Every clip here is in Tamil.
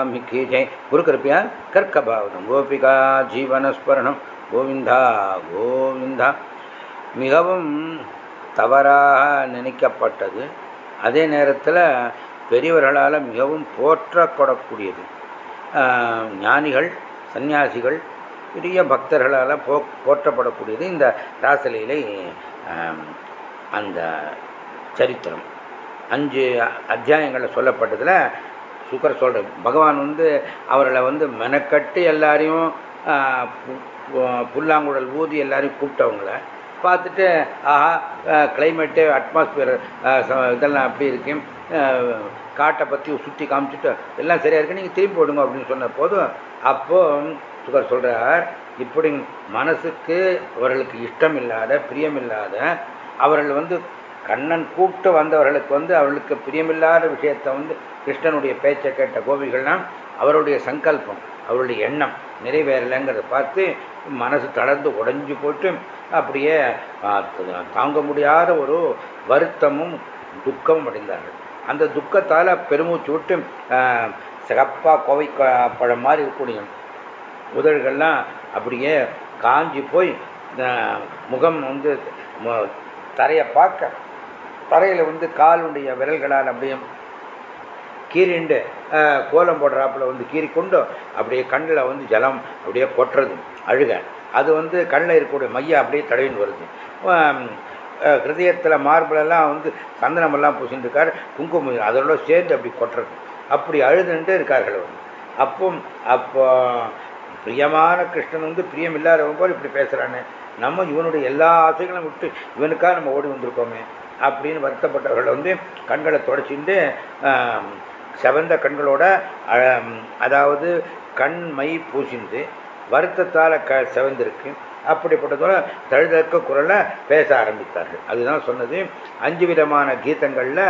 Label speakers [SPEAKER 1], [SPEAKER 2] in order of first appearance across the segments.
[SPEAKER 1] की जय गुरु कृपया கர்க்கபாவதம் கோபிகா ஜீவனஸ்மரணம் கோவிந்தா கோவிந்தா மிகவும் தவறாக நினைக்கப்பட்டது அதே நேரத்தில் பெரியவர்களால் மிகவும் போற்றப்படக்கூடியது ஆஹ் ஞானிகள் சந்நியாசிகள் பெரிய பக்தர்களால் போ போற்றப்படக்கூடியது இந்த ராசலீலை ஆஹ் அந்த சரித்திரம் அஞ்சு அத்தியாயங்களில் சொல்லப்பட்டதில் சுக்கர் சொல்கிற பகவான் வந்து அவர்களை வந்து மெனக்கட்டு எல்லாரையும் புல்லாங்குழல் ஊதி எல்லாரையும் கூப்பிட்டவங்கள பார்த்துட்டு ஆஹா கிளைமேட்டு அட்மாஸ்பியர் இதெல்லாம் அப்படி இருக்கு? காட்டை பற்றி சுற்றி காமிச்சிட்டு எல்லாம் சரியாக இருக்கு நீங்கள் திரும்பி போடுங்க அப்படின்னு சொன்ன போதும் அப்போ சுகர் சொல்கிறார் இப்படி மனசுக்கு அவர்களுக்கு இஷ்டம் இல்லாத பிரியமில்லாத அவர்கள் வந்து கண்ணன் கூப்பிட்டு வந்தவர்களுக்கு வந்து அவர்களுக்கு பிரியமில்லாத விஷயத்தை வந்து கிருஷ்ணனுடைய பேச்சை கேட்ட கோபிகள்லாம் அவருடைய சங்கல்பம் அவருடைய எண்ணம் நிறைவேறலைங்கிறத பார்த்து மனசு தளர்ந்து உடைஞ்சு போட்டு அப்படியே தாங்க முடியாத ஒரு வருத்தமும் துக்கமும் அடைந்தார்கள். அந்த துக்கத்தால் பெருமூச்சு விட்டு சிகப்பாக கோவை பழம் மாதிரி இருக்கக்கூடிய உதழ்கள்லாம் அப்படியே காஞ்சி போய் முகம் வந்து தரையை பார்க்க தரையில் வந்து காலுடைய விரல்களால் அப்படியே கீறிண்டு கோலம் போடுறாப்புல வந்து கீறி கொண்டு அப்படியே கண்ணில் வந்து ஜலம் அப்படியே கொட்டுறது அழுக. அது வந்து கண்ணில் இருக்கக்கூடிய மையம் அப்படியே தடவின்னு வருது. ஹிருதயத்தில் மார்பிளெல்லாம் வந்து சந்தனமெல்லாம் பூசிட்டு இருக்கார் குங்குமம் அதோட சேர்ந்து அப்படி கொட்டுறது. அப்படி அழுதுன்ட்டு இருக்கார்கள் அவர். அப்போ அப்போ பிரியமான கிருஷ்ணன் வந்து பிரியம் இல்லாதவங்க போல் இப்படி பேசுகிறானே நம்ம இவனுடைய எல்லா ஆசைகளும் விட்டு இவனுக்காக நம்ம ஓடி வந்திருக்கோமே அப்படின்னு வருத்தப்பட்டவர்கள் வந்து கண்களை தொடச்சிட்டு செவந்த கண்களோட அதாவது கண் மை பூசிந்து வருத்தத்தால் க செவந்திருக்கு. அப்படிப்பட்டதோட தழுதக்க குரலை பேச ஆரம்பித்தார்கள். அதுதான் சொன்னது. அஞ்சு விதமான கீதங்களில்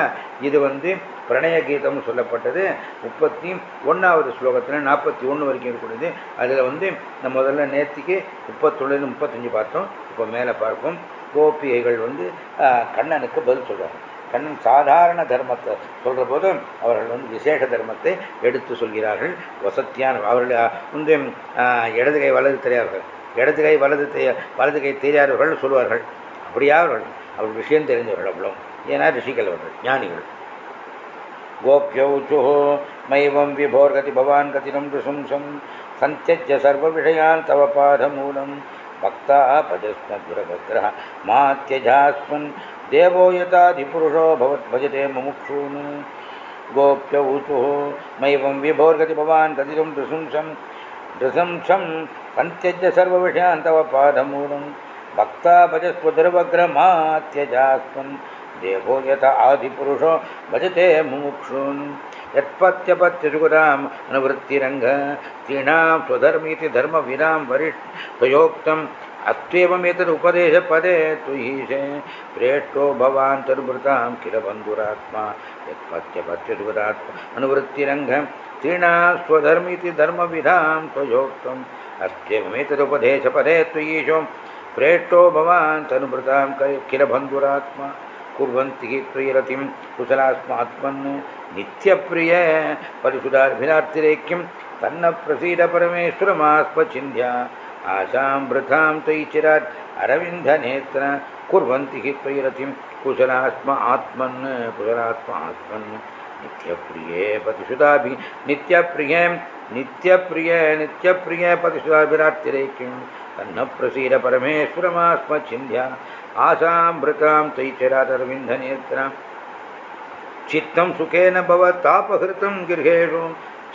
[SPEAKER 1] இது வந்து பிரணய கீதம்னு சொல்லப்பட்டது. முப்பத்தி ஒன்றாவது ஸ்லோகத்தில் நாற்பத்தி ஒன்று வரைக்கும் இருக்கக்கூடியது. அதில் வந்து நம்ம முதல்ல நேர்த்திக்கு முப்பத்தொழுது முப்பத்தஞ்சு பார்த்தோம். இப்போ மேலே பார்ப்போம். கோபிகைகள் வந்து கண்ணனுக்கு பதில் சொல்கிறாங்க கண்ணன் சாதாரண தர்மத்தை சொல்கிற போதும் அவர்கள் வந்து விசேஷ தர்மத்தை எடுத்து சொல்கிறார்கள். வசத்தியான அவர்கள் வந்து இடது கை வலது தெரியாதவர்கள். இடது கை வலது வலது கை தெரியாதவர்கள் சொல்வார்கள். அப்படியா அவர்கள்? அவர்கள் விஷயம் தெரிந்தவர்கள் அவ்வளோ ஏன்னா ரிஷிகள் அவர்கள் ஞானிகள். கோபியௌச்சு மைவம் விபோர் கதி பவான் கதினம் ரிசும்சம். சந்தியஜ சர்வ விஷயான் தவ பாத மூலம் भक्ता भजस्म दुर्भद्रह मा त्यजास्मन् देवो यताधिपुरुषो भवद्भजते मुमुक्षून्। गोप्य ऊचुः मैं विभोर्गति भवान् कथितं दृशंसं दृशंसम सन्त्यज्य सर्वविषयान् तव पादमूलं भक्ता भजस्व दुर्वग्रमा त्यजास्मन् देवो यत आदिपुरुषो भजते मुमुक्षून्। यत्पत्यपत्यसुगताम् अनुवृत्तिरङ्ग तीणां स्वधर्मीति धर्मविनां वरिष्ठ त्वयोक्तम् अस्त्वेवमेतदुपदेशपदे तुयीशे प्रेष्ठो भवान् तद्भृतां किल बन्धुरात्मा। यत्पत्यपत्यसुगतात्मा अनुवृत्तिरङ्ग तीणा स्वधर्मीति धर्मविधां त्वयोक्तम् अस्त्येवमेतदुपदेशपदे त्वयीशो प्रेष्ठो भवान् तनुभृतां किल बन्धुरात्मा। कुर्वन्ति प्रियरतिं कुशलास्मात्मन् नित्यप्रिय परिशुधार्भिनार्तिरेक्यं तन्न प्रसीद परमेश्वरमास्मचिन्ध्या आशां वृथां तयि चिरात् अरविन्दनेत्र कुर्वन्ति हि प्रियरतिं कुशलास्म आत्मन् कुशलात्म आत्मन् नित्यप्रिये पतिसुधाभि नित्यप्रिये नित्यप्रिय नित्यप्रिय पतिसुधाभिरार्तिरेक्यं तन्न प्रसीद परमेश्वरमास्मचिन्ध्या आशामृतां तैचरादरविन्दनेत्रां चित्तं सुखेन भवतापहृतं गृहेषु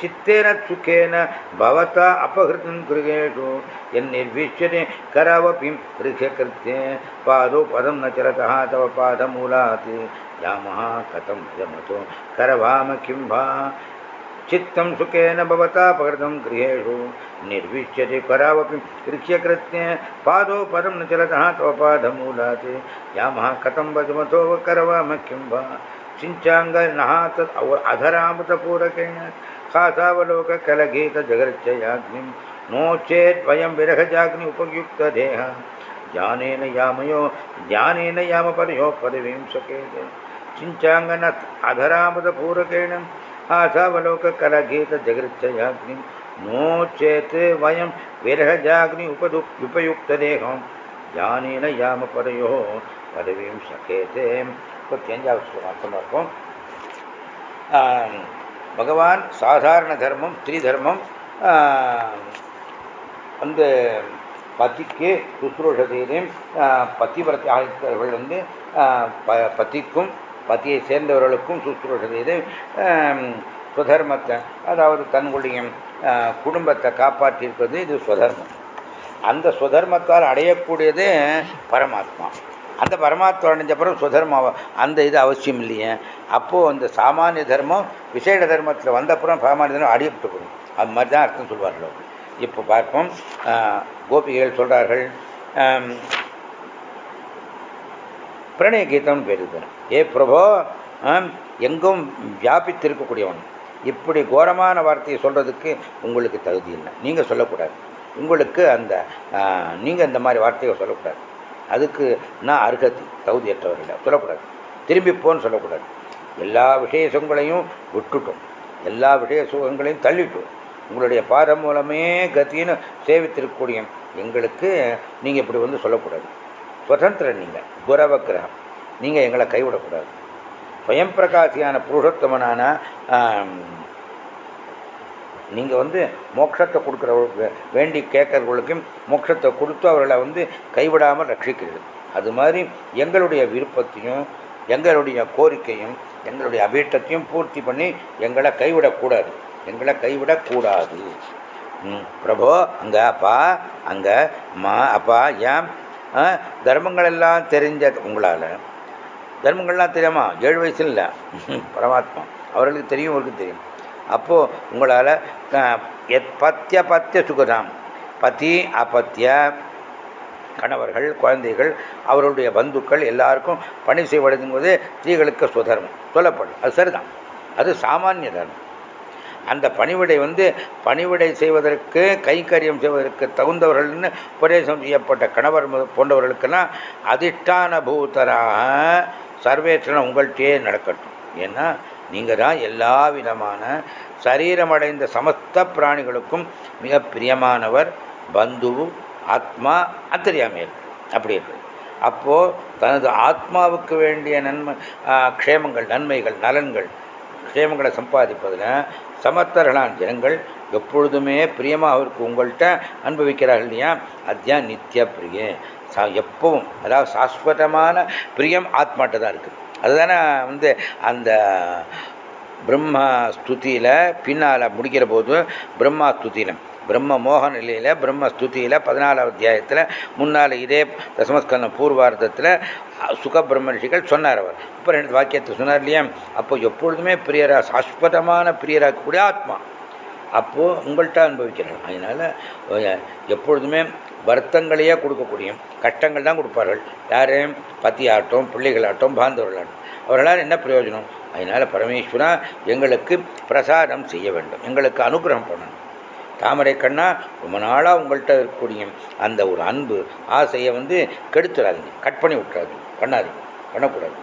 [SPEAKER 1] चित्तेन सुखेन भवता अपहृतं गृहेषु यन्निर्विश्यते करवपि गृह्यकृत्ये पादौ पदं न चरतः तव पादमूलात् यामः कथं यमतो करवाम किं वा चित्तं सुखेन भवतापहृतं गृहेषु। निर्विश्यते करावपि गृह्यकृत्ये पादौ पदं न चलतः तव पादमूलात् यामः कथं वजमतो करवाम किं वा? सिञ्चाङ्गनः तत् अधरामृतपूरकेण खासावलोककलगीतजगर्चयाग्निं नो चेत् वयं विरहजाग्नि उपयुक्तदेह। ज्ञानेन यामयो ज्ञानेन यामपदयो पदवीं सकेते चिञ्चाङ्गन अधरामृतपूरकेण आशावलोककलगीतजगृच्छयाग्निं नो चेत् वयं विरहजाग्नि उपदु उपयुक्तदेहं ஞானேன யாம பரையோ பதவியும் சகேதே முப்பத்தி அஞ்சாவது ஸ்லோகம் இருக்கும் பகவான் சாதாரண தர்மம் த்ரீ தர்மம் வந்து பத்திக்கு சுசுரூஷ செய்து பத்திவரத்தை ஆகித்தவர்கள் வந்து பத்திக்கும் பத்தியை சேர்ந்தவர்களுக்கும் சுற்றுலா செய்து சுதர்மத்தை அதாவது தன்னுடைய குடும்பத்தை காப்பாற்றியிருப்பது இது சுதர்மம் அந்த சுதர்மத்தால் அடையக்கூடியது பரமாத்மா. அந்த பரமாத்மா அடைஞ்ச பிறகு சுதர்மம் அந்த இது அவசியம் இல்லையே. அப்போது அந்த சாமானிய தர்மம் விசேட தர்மத்தில் வந்தப்புறம் சாமானிய தர்மம் அடியப்பட்டு போகும். அது மாதிரி தான் அர்த்தம் சொல்வார்கள். இப்போ பார்ப்போம் கோபிகைகள் சொல்கிறார்கள் பிரணய கீதம் பேருது ஏ பிரபோ எங்கும் வியாபித்திருக்கக்கூடியவன். இப்படி கோரமான வார்த்தையை சொல்கிறதுக்கு உங்களுக்கு தகுதி இல்லை. நீங்கள் சொல்லக்கூடாது. உங்களுக்கு அந்த நீங்கள் இந்த மாதிரி வார்த்தையை சொல்லக்கூடாது. அதுக்கு நான் அருகதி தகுதியற்றவர்கள். சொல்லக்கூடாது. திரும்பி போன்னு சொல்லக்கூடாது. எல்லா விஷய சுகங்களையும் விட்டுட்டோம். எல்லா விஷய சுகங்களையும் தள்ளிட்டோம். உங்களுடைய பாதம் மூலமே கத்தின்னு சேவித்திருக்கக்கூடிய எங்களுக்கு நீங்கள் இப்படி வந்து சொல்லக்கூடாது. ஸ்வதந்திர நீங்கள் குரவக்கிரகம். நீங்கள் எங்களை கைவிடக்கூடாது. ஸ்வயம் பிரகாசியான புருஷோத்தமனான நீங்கள் வந்து மோட்சத்தை கொடுக்குற வேண்டி கேட்கறவர்களுக்கும் மோட்சத்தை கொடுத்து அவர்களை வந்து கைவிடாமல் ரட்சிக்கிறது. அது மாதிரி எங்களுடைய விருப்பத்தையும் எங்களுடைய கோரிக்கையும் எங்களுடைய அபீட்டத்தையும் பூர்த்தி பண்ணி எங்களை கைவிடக்கூடாது. எங்களை கைவிடக்கூடாது. பிரபோ அங்கே அப்பா அங்கே அம்மா அப்பா ஏன் தர்மங்கள் எல்லாம் தெரிஞ்ச உங்களால். தர்மங்கள்லாம் தெரியாமா? ஏழு வயசுல இல்லை. பரமாத்மா. அவர்களுக்கு தெரியும் அவருக்கு தெரியும். அப்போது உங்களால் பத்திய பத்திய சுகதாம். பதி அபத்திய கணவர்கள் குழந்தைகள் அவர்களுடைய பந்துக்கள் எல்லாருக்கும் பணி செய்வதுங்கிறது ஸ்திரீகளுக்கு சுதர்மம். சொல்லப்படும். அது சரிதான். அது சாமானிய தர்மம். அந்த பணிவிடை வந்து பணிவிடை செய்வதற்கு கைங்கரியம் செய்வதற்கு தகுந்தவர்கள்னு உபதேசம் செய்யப்பட்ட கணவர் போன்றவர்களுக்கெல்லாம் அதிஷ்டான பூத்தராக சர்வேற்றன உங்கள்கிட்டயே நடக்கட்டும். ஏன்னா நீங்கள் தான் எல்லா விதமான சரீரமடைந்த சமஸ்த பிராணிகளுக்கும் மிக பிரியமானவர் பந்து ஆத்மா அந்தரியாமையர் அப்படி இருக்கு. அப்போது தனது ஆத்மாவுக்கு வேண்டிய நன்மை க்ஷேமங்கள் நன்மைகள் நலன்கள் க்ஷேமங்களை சம்பாதிப்பதில் சமர்த்தர்களான ஜனங்கள் எப்பொழுதுமே பிரியமாக அவருக்கு உங்கள்கிட்ட அனுபவிக்கிறார்கள் இல்லையா? அத்தியான் நித்திய பிரிய. சா எப்பவும் அதாவது சாஸ்வதமான பிரியம் ஆத்மாட்ட தான் இருக்குது. அதுதானே வந்து அந்த பிரம்மா ஸ்துதியில் பின்னால் முடிக்கிற போது பிரம்மா ஸ்துதியில் பிரம்ம மோக நிலையில் பிரம்ம ஸ்துதியில் பதினாலாவது அத்தியாயத்தில் முன்னால் இதே தசமஸ்கலன பூர்வார்த்தத்தில் சுக பிரம்ம சொன்னார் அவர். அப்புறம் ரெண்டு வாக்கியத்தை சொன்னார் இல்லையா? அப்போ எப்பொழுதுமே பிரியரா சாஸ்வதமான கூட ஆத்மா. அப்போது உங்கள்கிட்ட அனுபவிக்கிறார் அதனால் எப்பொழுதுமே வருத்தங்களையே கொடுக்கக்கூடிய கஷ்டங்கள் தான் கொடுப்பார்கள். யார்? பத்தியாட்டம் பிள்ளைகளாட்டம் பாந்தவர்களாட்டம். அவர்களால் என்ன பிரயோஜனம்? அதனால் பரமேஸ்வரா எங்களுக்கு பிரசாரம் செய்ய வேண்டும். எங்களுக்கு அனுகிரகம் பண்ணணும். தாமரை கண்ணா ரொம்ப நாளாக உங்கள்கிட்ட இருக்கக்கூடிய அந்த ஒரு அன்பு ஆசையை வந்து கெடுத்துடாதீங்க கட் பண்ணி விட்டுறாதீங்க. பண்ணாதீங்க. பண்ணக்கூடாது.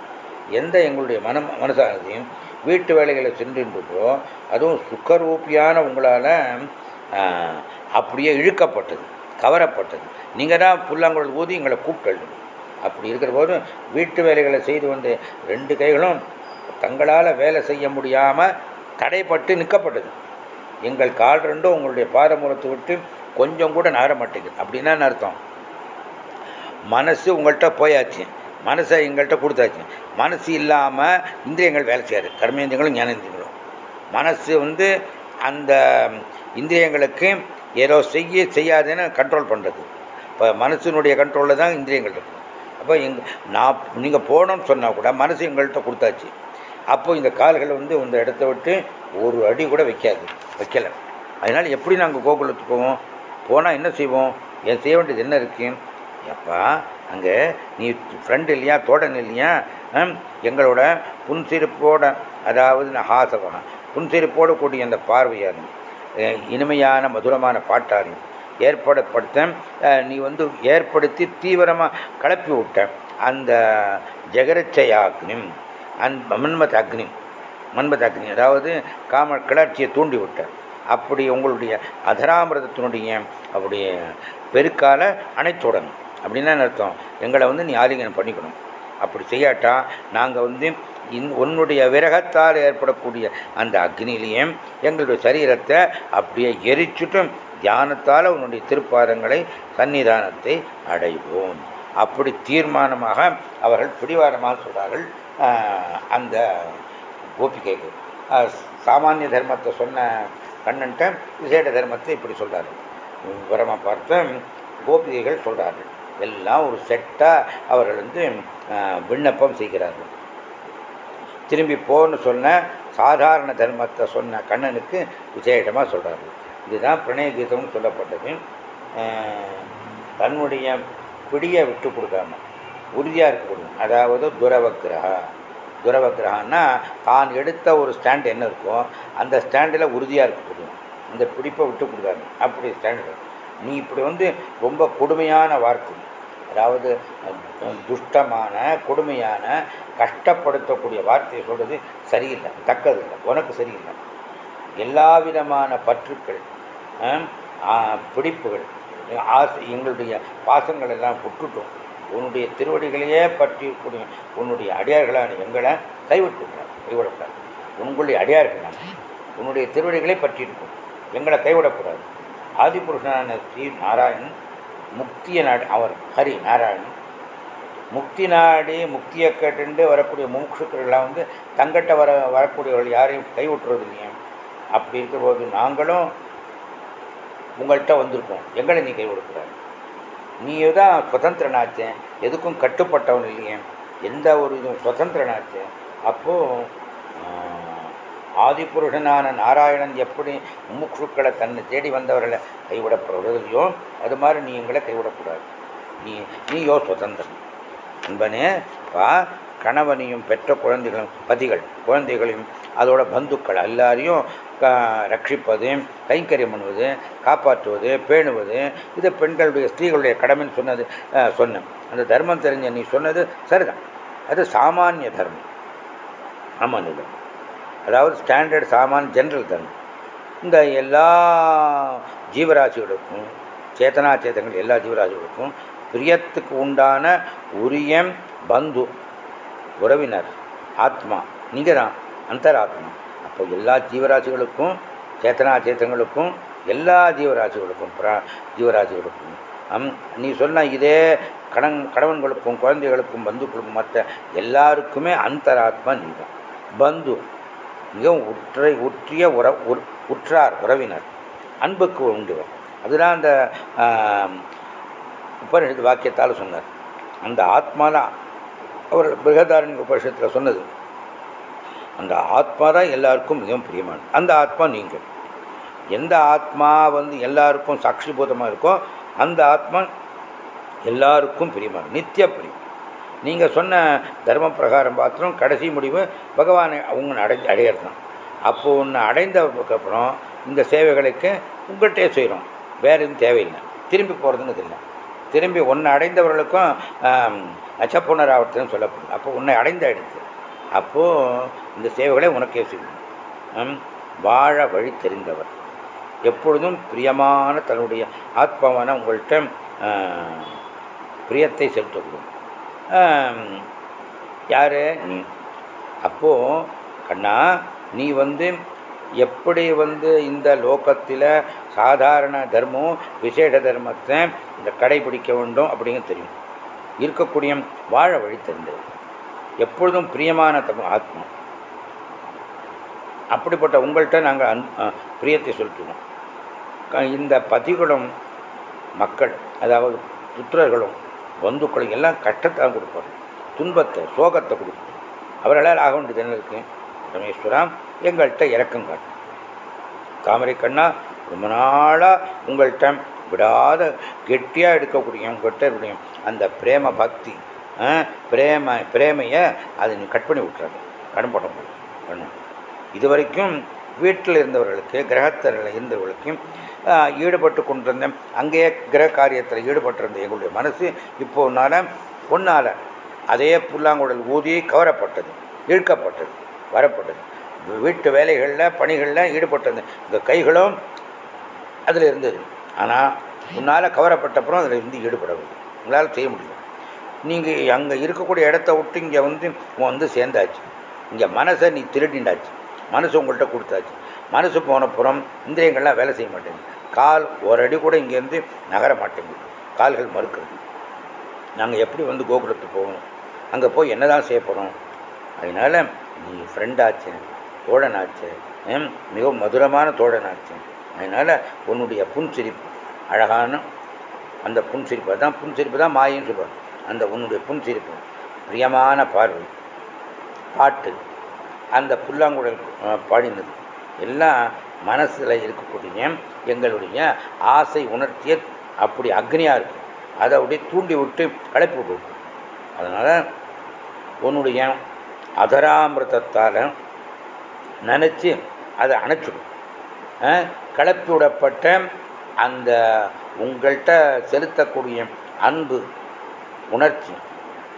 [SPEAKER 1] எந்த எங்களுடைய மனம் மனசானதையும் வீட்டு வேலைகளை சென்றுன்றதோ அதுவும் சுக்கரூப்பியான உங்களால் அப்படியே இழுக்கப்பட்டது கவரப்பட்டது. நீங்கள் தான் புல்லாங்குழல் ஊதி எங்களை கூப்பிட்டு அப்படி இருக்கிற போது வீட்டு வேலைகளை செய்து வந்து ரெண்டு கைகளும் தங்களால் வேலை செய்ய முடியாமல் தடைப்பட்டு நிற்கப்பட்டது. எங்கள் கால் ரெண்டும் உங்களுடைய பாதமூலத்தை விட்டு கொஞ்சம் கூட நகர மாட்டேங்குது. அப்படின்னா அர்த்தம்? மனசு உங்கள்கிட்ட போயாச்சு. மனசை எங்கள்கிட்ட கொடுத்தாச்சு. மனசு இல்லாமல் இந்திரியங்கள் வேலை செய்யாது. கர்மேந்திரங்களும் ஞானேந்திரங்களும் மனசு வந்து அந்த இந்திரியங்களுக்கு ஏதோ செய்ய செய்யாதுன்னு கண்ட்ரோல் பண்ணுறது இப்போ மனசினுடைய கண்ட்ரோலில் தான் இந்திரியங்கள் இருக்குது அப்போ எங் நான் நீங்கள் போகணும்னு சொன்னால் கூட மனசு எங்கள்கிட்ட கொடுத்தாச்சு. அப்போது இந்த கால்கள் வந்து இந்த இடத்த விட்டு ஒரு அடி கூட வைக்காது. வைக்கலை. அதனால் எப்படி நாங்கள் கோகுலத்துக்கு போவோம்? போனால் என்ன செய்வோம்? என் செய்ய வேண்டியது என்ன இருக்கு? எப்பா அங்கே நீ ஃப்ரெண்ட் இல்லையா தோடன் இல்லையா? எங்களோட புன்சிரிப்போட அதாவது ஹாசவனம் புன்சிரிப்போடு கூடிய அந்த பார்வையாரும் இனிமையான மதுரமான பாட்டாரும் ஏற்படப்படுத்த நீ வந்து ஏற்படுத்தி தீவிரமாக கிளப்பி விட்ட அந்த ஜெகரச்சை அக்னி அந் மன்மத அக்னி. மன்மதாக்னி அதாவது காம கிளர்ச்சியை தூண்டி விட்டார் அப்படி உங்களுடைய அதராமிரதத்தினுடைய அப்படிய பெருக்கால அணைத்துடணும் அப்படின்னு அர்த்தம்? எங்களை வந்து நீ ஆதிங்கனம் பண்ணிக்கணும். அப்படி செய்யாட்டா? நாங்கள் வந்து இன் உன்னுடைய விரகத்தால் ஏற்படக்கூடிய அந்த அக்னியிலையும் எங்களுடைய சரீரத்தை அப்படியே எரிச்சுட்டும் தியானத்தால் உன்னுடைய திருப்பாதங்களை சன்னிதானத்தை அடைவோம். அப்படி தீர்மானமாக அவர்கள் பிடிவாரமாக சொல்கிறார்கள் அந்த கோபிகைகள். சாமானிய தர்மத்தை சொன்ன கண்ணன்ட்ட விசேட தர்மத்தை இப்படி சொல்கிறாரு விவரமாக பார்த்த கோபிகைகள் சொல்கிறார்கள் எல்லாம் ஒரு செட்டாக அவர்கள் வந்து விண்ணப்பம் செய்கிறார்கள். திரும்பி போன்னு சொன்ன சாதாரண தர்மத்தை சொன்ன கண்ணனுக்கு விசேஷமாக சொல்கிறார்கள் இதுதான் பிரணய கீதம்னு சொல்லப்பட்டது தன்னுடைய பிடியை விட்டு கொடுக்காம உறுதியாக இருக்கக்கூடும் அதாவது துரவக்கிரகா துரவக்கிரகன்னா தான் எடுத்த ஒரு ஸ்டாண்ட் என்ன இருக்கோ அந்த ஸ்டாண்டில் உறுதியாக இருக்கக்கூடும் அந்த பிடிப்பை விட்டு கொடுக்காது அப்படி ஸ்டாண்டு நீ இப்படி வந்து ரொம்ப கொடுமையான வார்த்தை. அதாவது துஷ்டமான கொடுமையான கஷ்டப்படுத்தக்கூடிய வார்த்தையை சொல்கிறது சரியில்லை. தக்கதில்லை. உனக்கு சரியில்லை. எல்லா விதமான பற்றுக்கள் பிடிப்புகள் ஆசை எங்களுடைய பாசங்கள் எல்லாம் விட்டுட்டோம் உன்னுடைய திருவடிகளையே பற்றி உன்னுடைய அடியார்களான எங்களை கைவிட்டுட்டார் கைவிடக்கூடாது. உங்களுடைய அடியார்கள் நான் உன்னுடைய திருவடிகளை பற்றி இருக்கும் எங்களை கைவிடக்கூடாது. ஆதிபுருஷனான ஸ்ரீ நாராயணன் முக்திய நாடு அவர் ஹரி நாராயணன் முக்தி நாடி முக்தியை கேட்டு வரக்கூடிய மூக்ஷுக்கள்லாம் வந்து தங்கிட்ட வர வரக்கூடியவர்கள் யாரையும் கைவிட்டுறது இல்லையா? அப்படி இருக்கிற போது நாங்களும் உங்கள்கிட்ட வந்திருக்கோம் எங்களை நீ கைவிடக்கூடாது. நீ தான் சுதந்திரனாச்சேன் எதுக்கும் கட்டுப்பட்டவன் இல்லையே. எந்த ஒரு இதுவும் சுதந்திரனாச்சேன் அப்போது ஆதிபுருஷனான நாராயணன் எப்படி முமுட்சுக்களை தன்னை தேடி வந்தவர்களை கைவிடப்படுறதையோ அது மாதிரி நீ எங்களை கைவிடக்கூடாது நீ நீயோ சுதந்திரம் என்பனே வா கணவனையும் பெற்ற குழந்தைகளும் பதிகள் குழந்தைகளையும் அதோட பந்துக்கள் எல்லாரையும் ரட்சிப்பது கைங்கரியம் பண்ணுவது காப்பாற்றுவது பேணுவது இது பெண்களுடைய ஸ்திரீகளுடைய கடமைன்னு சொன்னது சொன்னேன். அந்த தர்மம் தெரிஞ்ச நீ சொன்னது சரிதான். அது சாமானிய தர்மம். சாமானிய தர்மம். அதாவது ஸ்டாண்டர்ட் சாமான் ஜென்ரல் தர்மம். இந்த எல்லா ஜீவராசிகளுக்கும் சேத்தனா சேத்தங்கள் எல்லா ஜீவராசிகளுக்கும் பிரியத்துக்கு உண்டான உரிய பந்து உறவினர் ஆத்மா நீங்கள் தான் அந்தராத்மா. அப்போ எல்லா ஜீவராசிகளுக்கும் சேத்தனா சேத்தங்களுக்கும் எல்லா ஜீவராசிகளுக்கும் பிரா ஜீவராசிகளுக்கும் அம் நீ சொன்ன இதே கணன் கணவன்களுக்கும் குழந்தைகளுக்கும் பந்துக்களுக்கும் மற்ற எல்லாருக்குமே அந்தராத்மா நீ தான் பந்து மிகவும் உற்றை உற்றிய உற உற்றார் உறவினர் அன்புக்கு உண்டுவர் அதுதான் அந்த உபனிஷத்து வாக்கியத்தால் சொன்னார். அந்த ஆத்மா தான் அவர் பிருகதாரண்ய உபஷத்தில் சொன்னது. அந்த ஆத்மா தான் எல்லாருக்கும் மிகவும் பிரியமானது. அந்த ஆத்மா நீங்கள் எந்த ஆத்மா வந்து எல்லாருக்கும் சாட்சிபூதமாக இருக்கோ அந்த ஆத்மா எல்லாருக்கும் பிரியமானது. நித்திய பிரியம். நீங்கள் சொன்ன தர்ம பிரகாரம் பார்த்தோம் கடைசி முடிவு பகவானை அவங்க அடை அடையிறது தான் அப்போது ஒன்று அடைந்ததுக்கப்புறம் இந்த சேவைகளுக்கு உங்கள்கிட்டே செய்கிறோம் வேறு எதுவும் தேவையில்லை. திரும்பி போகிறதுன்னு இல்லை. திரும்பி உன்னை அடைந்தவர்களுக்கும் நச்சப்புணராவர்த்தன்னு சொல்லப்படும். அப்போ உன்னை அடைந்த எடுத்து அப்போது இந்த சேவைகளை உனக்கே செய்யணும் வாழ வழி தெரிந்தவர். எப்பொழுதும் பிரியமான தன்னுடைய ஆத்மாவான உங்கள்கிட்ட பிரியத்தை செலுத்தக்கூடும் யார்? நீ. அப்போது கண்ணா நீ வந்து எப்படி வந்து இந்த லோகத்தில் சாதாரண தர்மம் விசேஷ தர்மத்தை இந்த கடைபிடிக்க வேண்டும் அப்படிங்கிறது தெரியும். இருக்கக்கூடிய வாழ வழி தெரிந்தது. எப்பொழுதும் பிரியமான தமிழ் ஆத்மா. அப்படிப்பட்ட உங்கள்கிட்ட நாங்கள் அன் பிரியத்தை செலுத்துவோம் இந்த பதிகளும் மக்கள் அதாவது புத்திரர்களும் பந்துக்களும் எல்லாம் கஷ்டத்தை கொடுப்பார் துன்பத்தை சோகத்தை கொடுப்பார் அவர்களால் ஆக வேண்டியது என்ன இருக்கு? ரமேஸ்வரம் எங்கள்கிட்ட இறக்கம் காட்டும் தாமரை கண்ணா ரொம்ப நாளாக உங்கள்கிட்ட விடாத கெட்டியாக எடுக்கக்கூடிய உங்கள்கிட்ட இருக்கக்கூடிய அந்த பிரேம பக்தி பிரேம பிரேமையை அதை நீ கட் பண்ணி விட்டுறாங்க கடன் பண்ண. பண்ணும் இது வரைக்கும் வீட்டில் இருந்தவர்களுக்கு கிரகத்தில் இருந்தவர்களுக்கும் ஈடுபட்டு கொண்டிருந்தேன். அங்கேயே கிரக காரியத்தில் ஈடுபட்டிருந்த எங்களுடைய மனசு இப்போ பொன்னால் அதே புல்லாங்குழல் ஊதி கவரப்பட்டது இழுக்கப்பட்டது வரப்பட்டது. வீட்டு வேலைகளில் பணிகளில் ஈடுபட்டிருந்தேன். இந்த கைகளும் அதில் இருந்தது. ஆனால் உன்னால் கவரப்பட்டப்புறம் அதில் இருந்து ஈடுபடவில்லை. உங்களால் செய்ய முடியும் நீங்கள் அங்கே இருக்கக்கூடிய இடத்த விட்டு இங்கே வந்து வந்து சேர்ந்தாச்சு. இங்கே மனசை நீ திருடிண்டாச்சு. மனசு உங்கள்கிட்ட கொடுத்தாச்சு. மனசு போனப்புறம் இந்திரியங்கள்லாம் வேலை செய்ய மாட்டேங்குது. கால் ஒரு அடி கூட இங்கேருந்து நகர மாட்டேங்குது. கால்கள் மறுக்கிறது. நாங்கள் எப்படி வந்து கோகுலத்துக்கு போகணும் அங்கே போய் என்ன தான் செய்ய போகிறோம் அதனால் நீ ஃப்ரெண்டாச்சு தோழனாச்சு மிகவும் மதுரமான தோழனாச்சு அதனால் உன்னுடைய புன்சிரிப்பு அழகான அந்த புன்சிரிப்பு தான் புன்சிரிப்பு தான் மாயின்னு சொல்லுவாங்க. அந்த உன்னுடைய புன்சிரிப்பு பிரியமான பார்வை பாட்டு அந்த புல்லாங்குழல் பாடினது. எல்லாம் மனசில் இருக்கக்கூடிய எங்களுடைய ஆசை உணர்ச்சியை அப்படி அக்னியாக இருக்கும் அதை அப்படியே தூண்டி விட்டு களைப்பு விட்டு அதனால் உன்னுடைய அதராமிரதத்தால் நினச்சி அதை அணைச்சிடும். கலப்பிவிடப்பட்ட அந்த உங்கள்கிட்ட செலுத்தக்கூடிய அன்பு உணர்ச்சி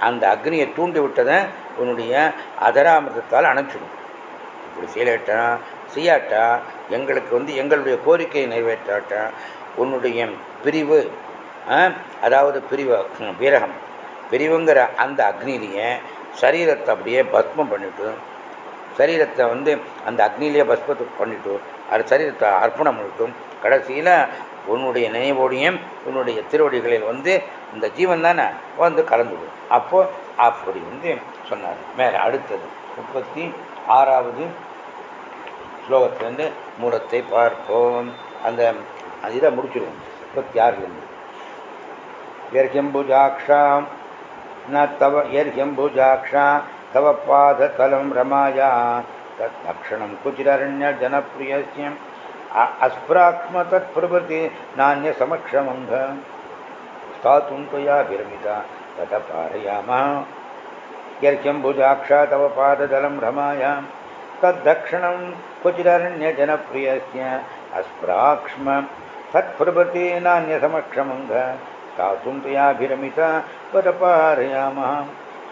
[SPEAKER 1] அந்த அக்னியை தூண்டி விட்டதை உன்னுடைய அதராமிரதத்தால் அணைச்சிடும். இப்படி செய்யலாட்டா செய்யாட்டா எங்களுக்கு வந்து எங்களுடைய கோரிக்கையை நிறைவேற்றாட்டா உன்னுடைய பிரிவு அதாவது பிரிவு வீரகம் பிரிவுங்கிற அந்த அக்னியிலேயே சரீரத்தை அப்படியே பஸ்மம் பண்ணிவிட்டு சரீரத்தை வந்து அந்த அக்னியிலேயே பஸ்மத்தை பண்ணிவிட்டு அது சரி அர்ப்பணம் இருக்கும் கடைசியில் உன்னுடைய நினைவோடையும் உன்னுடைய திருவடிகளில் வந்து இந்த ஜீவன் தானே வந்து கலந்துடும். அப்போது அப்படி வந்து சொன்னார். மேலே அடுத்தது முப்பத்தி ஆறாவது ஸ்லோகத்திலேருந்து மூலத்தை பார்ப்போம். அந்த இதை முடிச்சிடுவோம் முப்பத்தி ஆறுலேருந்து. எர்ஹெம்புஜாக்ஷா ந தவ எர்ஹெம்புஜாக்ஷா தவ பாததலம் ரமாயா रमाया तत्लक्षणं कुचिररण्यजनप्रियस्य अस्प्राक्ष्म तत्प्रभृति नान्यसमक्षमङ्घ स्थातुं त्वया विरमिता, ततः पारयामः। यर्ह्यम्बुजाक्षा तव पाददलं रमायां तद्दक्षिणं क्वचिदरण्यजनप्रियस्य अस्प्राक्ष्म तत्प्रभृति नान्यसमक्षमङ्घ स्थातुं त्वयाभिरमिता पदपारयामः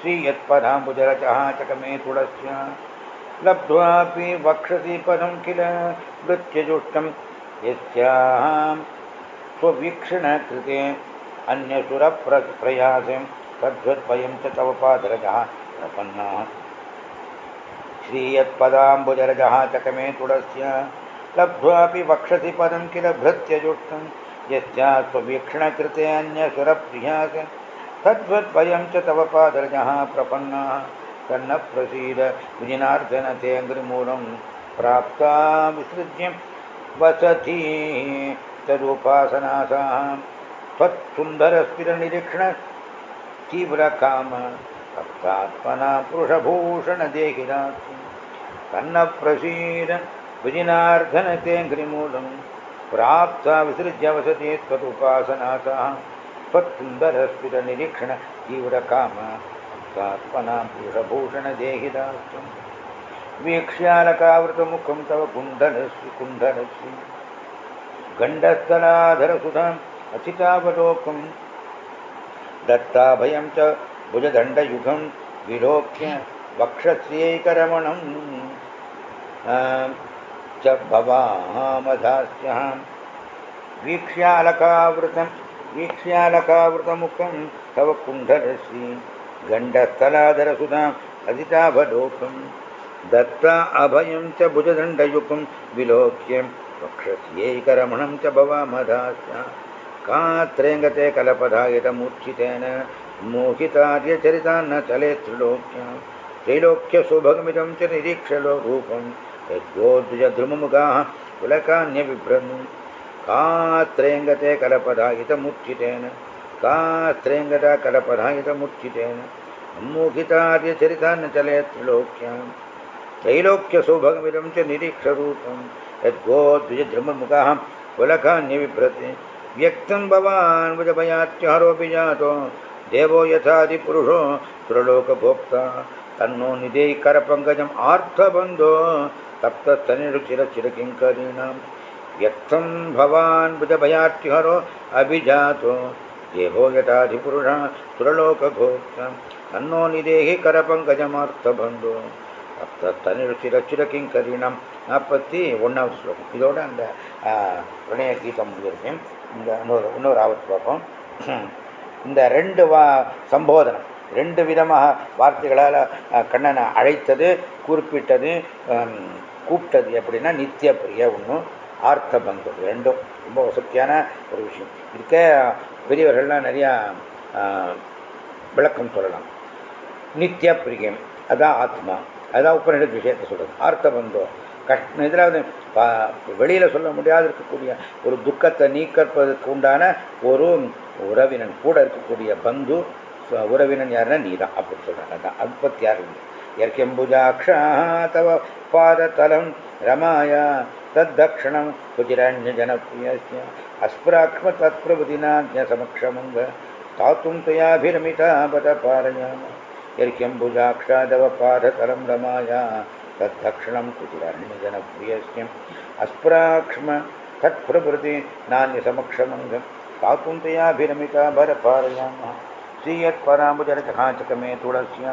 [SPEAKER 1] श्रीयत्पदाम्बुजरचः चकमे लब्ध्वापि वक्षसि पदं किल? नृत्यजुष्टं यस्याः स्ववीक्षणकृते अन्यसुरप्र प्रयासं तद्वद्वयं च तव पादरजः प्रपन्नाः। श्रीयत्पदाम्बुजरजः चकमे तुडस्य लब्ध्वापि वक्षसि पदं किल? भृत्यजुष्टं यस्या स्ववीक्षणकृते अन्यसुरप्रियास तद्वद्वयं च तव पादरजः प्रपन्नाः। तन्न प्रसीद। विजिनार्दन ते अङ्घ्रिमूलं प्राप्ता विसृज्य वसति तदुपासनासाः त्वत्सुन्दरस्थिरनिरीक्षण तीव्रकाम। भक्तात्मना पुरुषभूषणदेहिरात् तन्न प्रसीद। विजिनार्दन ते अङ्घ्रिमूलं प्राप्ता विसृज्य वसति त्वदुपासनासाः त्वत्सुन्दरस्फुरनिरीक्षण तीव्रकाम। भक्तात्मनां पुरुषभूषणदेहिदास्त्वं वीक्ष्यालकावृतमुखं तव कुण्डलस्य कुण्डलस्य। गण्डस्थलाधरसुधाम् अचितावलोकं। दत्ताभयं च भुजदण्डयुगं विलोक्य वक्षस्यैकरमणं च भवामधास्यः वीक्ष्यालकावृतं वीक्ष्यालकावृतमुखं तव कुण्डलस्य கண்டஸ்தலாதரசுதாம் அதிதாபலோகம் தத்தா அபயம் ச புஜதண்டயுகம் விலோக்கியம். வக்ஷஸ்யைகரமணம் ச பவாமதாஸ்யா காத்ரேங்கதே கலபதாயித மூர்ச்சிதேன மோகிதாரிய சரிதான்ன சலே திரிலோக்கியம் திரிலோக்கிய சுபகமிதம் ச நிரீக்ஷலோ ரூபம் யஜோத்விஜத்ருமமுகாः புலகான்ய விப்ரன்னு காத்ரேங்கதே கலபதாயித மூர்ச்சிதேன कात्रेङ्गता कलपधायितमूर्च्छितेन मोहितार्यचरितान्न चले त्रिलोक्यां त्रैलोक्यसौभगमिदं च निरीक्षरूपं यद्गोद्विजध्रुममुखाः पुलकान्यबिभ्रते व्यक्तं भवान् भुजभयात्यहरोऽपि जातो। देवो यथादिपुरुषो सुरलोकभोक्ता। तन्नो निधेः करपङ्कजम् आर्थबन्धो। तप्तस्तनिरुचिरचिरकिङ्करीणां व्यक्तं भवान् भुजभयात्यहरो अभिजातो। देवो यथाधिपुरुषः सुरलोकभोक्ता तन्नो निधेहि करपङ्कजमार्थबन्धो தனிர் சிர சிரக்கிங்கரிணம் நாற்பத்தி ஒன்றாவது ஸ்லோகம் இதோட அந்த பிரணய கீதம் முடிஞ்சிருக்கேன் இந்த இன்னொரு இன்னொரு ஆபத்து பார்ப்போம் இந்த ரெண்டு வா சம்போதனம் ரெண்டு விதமாக வார்த்தைகளால் கண்ணனை அழைத்தது குறிப்பிட்டது கூப்பிட்டது எப்படின்னா நித்திய பிரிய ஒன்று ஆர்த்த பந்தம் ரெண்டும் ரொம்ப வசதியான ஒரு விஷயம் இருக்க பெரியவர்கள்லாம் நிறையா விளக்கம் சொல்லலாம். நித்திய பிரியம் அதான் ஆத்மா. அதான் உப்பநிடத்து விஷயத்தை சொல்கிறது ஆர்த்தபந்தம் கஷ்ட இதில் வந்து வெளியில் சொல்ல முடியாது இருக்கக்கூடிய ஒரு துக்கத்தை நீக்கிறதுக்கு உண்டான ஒரு உறவினன் கூட இருக்கக்கூடிய பந்து உறவினன் யாருன்னா நீ தான் அப்படின்னு சொல்கிறாங்க அதான் அற்பத்தி ஆறு இயற்கம்புஜாட்சா தவ பாததலம் ரமாயா तद्दक्षिणं कुचिरण्यजनप्रियस्य अस्प्राक्ष्म तत्प्रभृतिनाज्ञसमक्षमङ्ग स्थातुं त्वयाभिरमिता बत पारयाम। यर्क्यम्बुजाक्षा तव पादतलं रमाय तद्दक्षिणं कुचिरण्यजनप्रियस्य अस्प्राक्ष्म तत्प्रभृति नान्यसमक्षमङ्ग स्थातुं त्वयाभिरमिता बर पारयामः। श्रीयत्पराम्बुजरचकाचकमे तुळस्या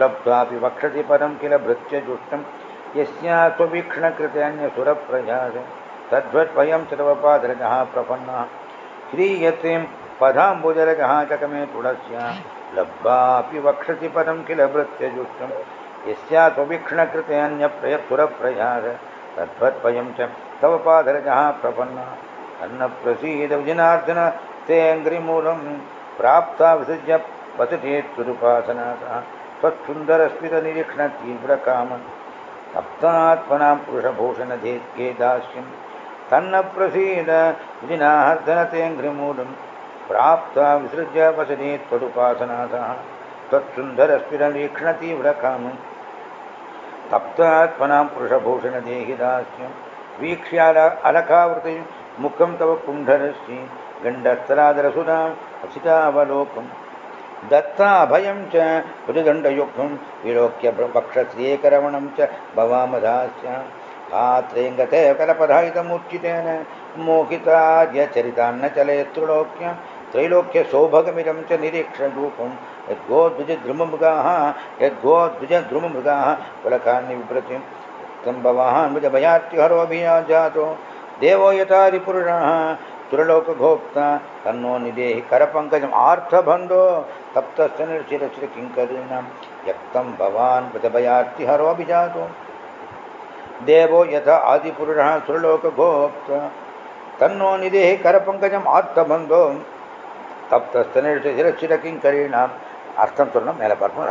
[SPEAKER 1] लब्ध्वापि वक्षति परं किल भृत्यजुष्टं यस्यात्ववीक्षणकृत्यन्यसुरप्रजाः तद्वत्वयं सर्वपादरजः प्रपन्नः। श्रीयतीं पदाम्बुजरजः चकमे तुलस्या। लब्ध्वापि वक्षति पदं किल भृत्यजुष्टं यस्या त्ववीक्षणकृत्यन्यप्रयसुरप्रजाः तद्वत्वयं च तव पादरजः प्रपन्ना। अन्न प्रसीदविजनार्दन तेऽङ्घ्रिमूलं प्राप्ता विसृज्य वसतेत्तुरुपासनातः त्वत्सुन्दरस्मितनिरीक्षणतीव्रकामन् तप्तात्मनां पुरुषभूषणेघे दास्यं तन्न प्रसीदीनाहर्दनतेङ्घ्रिमूलं प्राप्ता विसृज्य वसने त्वदुपासनाथः त्वत्सुन्दरस्थिरवीक्षणतीव्रकामं तप्तात्मनां पुरुषभूषणदेहि दास्यं वीक्ष्या अलखावृति मुखं तव कुण्ठरस्य गण्डस्तरादरसुरां हसितावलोकम् दत्ताभयं च ऋदुदण्डयुग्मं विलोक्य वक्षश्रीकरवणं च भवामधास्यां आत्रेङ्गते करपधायितमूर्च्छितेन मोहितार्यचरितान्न चलयत्त्रिलोक्य त्रैलोक्यसौभगमिदं च निरीक्षरूपं यद्गोद्विजद्रुममृगाः यद्गोद्विजद्रुममृगाः पुलकान्नि विभ्रतिं। सम्भवान् भुजभयात्युहरोऽभिया जातो देवो यथादिपुरुषाः त्रिलोकघोक्ता तन्नो निदेहि करपङ्कजम् आर्थबन्धो तप्तस्य निर्शिरश्र किङ्करीणां यक्तं भवान् पृथभयार्तिहरोऽपि जातो देवो यथा आदिपुरुषः त्रिलोकघोक्ता तन्नो निदेहि करपङ्कजम् आर्थबन्धो तप्तस्य निर्शिरश्र किङ्करीणाम् अर्थं स्वर्णं मेलपर्पं